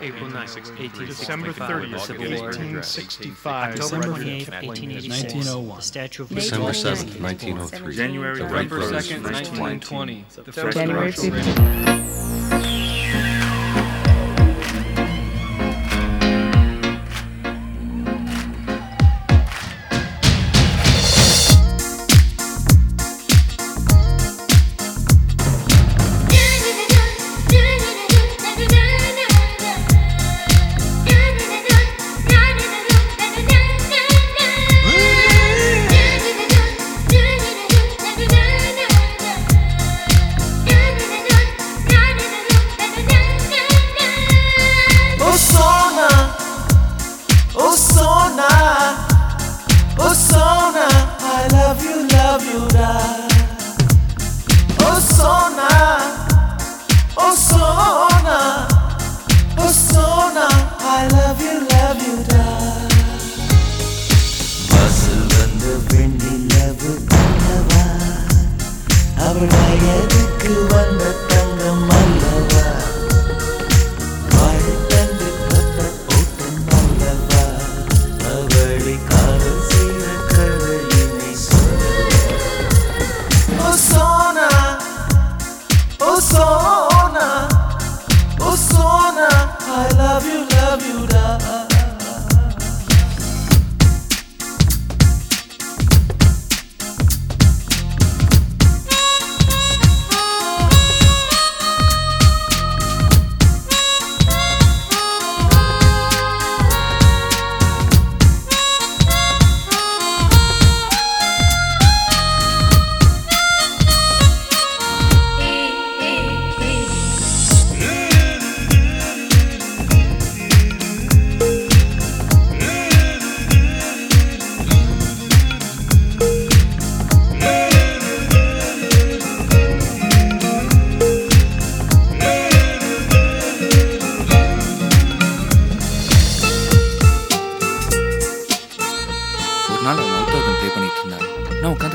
April 9, 1865. December 30th, 1865. October 28, 1886. 1901. December 7th, 1903. January 2nd, 1920. January 15th. வாசல் வந்த வெண்ணிலவு கண்ணவா அவள் வயதுக்கு வந்த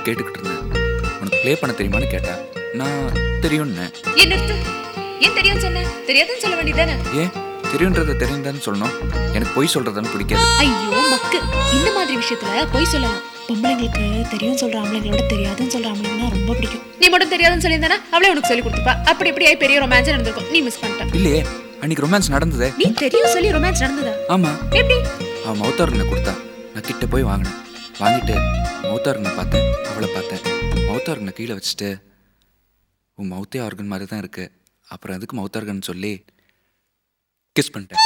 கேட்டுக்கிட்டு இருந்தேன் உனக்கு ப்ளே பண்ண தெரியுமான்னு கேட்டேன். நான் தெரியும்னு. ஏன் நிறுத்து? ஏன் தெரியும் சொன்ன? தெரியாதுன்னு சொல்ல வேண்டியதானே ஏன்? தெரியுன்றத தெரியுதான்னு சொல்லணும். எனக்கு பொய் சொல்றதுன்னு பிடிக்காது. ஐயோ மக்கு. இந்த மாதிரி விஷயத்துல பொய் சொல்லலாம் பொம்பளைங்களுக்கு தெரியும் சொல்ற ஆம்பளைங்களோட தெரியாதுன்னு சொல்ற ஆம்பளைங்கன்னா ரொம்ப பிடிக்கும். நீ மட்டும் தெரியாதுன்னு சொல்லியிருந்தானா அவளே உனக்கு சொல்லி கொடுத்துப்பா. அப்படி இப்படி பெரிய ரொமான்ஸ் நடந்திருக்கும். நீ மிஸ் பண்ணிட்ட. இல்லையே அன்னைக்கு ரொமான்ஸ் நடந்ததே. நீ தெரியும் சொல்லி ரொமான்ஸ் நடந்ததா? ஆமா. எப்படி? அவன் மௌத்தார்கனை கொடுத்தா. நான் கிட்ட போய் வாங்கினேன். வாங்கிட்டு மௌத்தார்கனை பார்த்தேன். அவளை பார்த்தேன். மௌத்தார்கனை கீழே வச்சுட்டு உன் மௌத்தே ஆர்கன் மாதிரி தான் இருக்கு. அப்புறம் எதுக்கு மௌத்தார்கன் சொல்லி கிஸ் பண்ணிட்டேன்.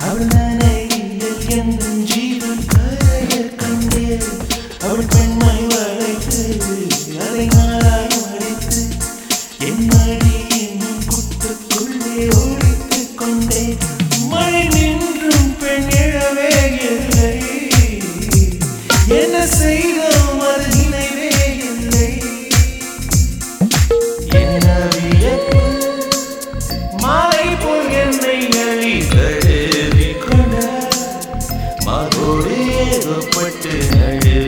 അവിടെ നനയിൽ എന്ന് Yeah.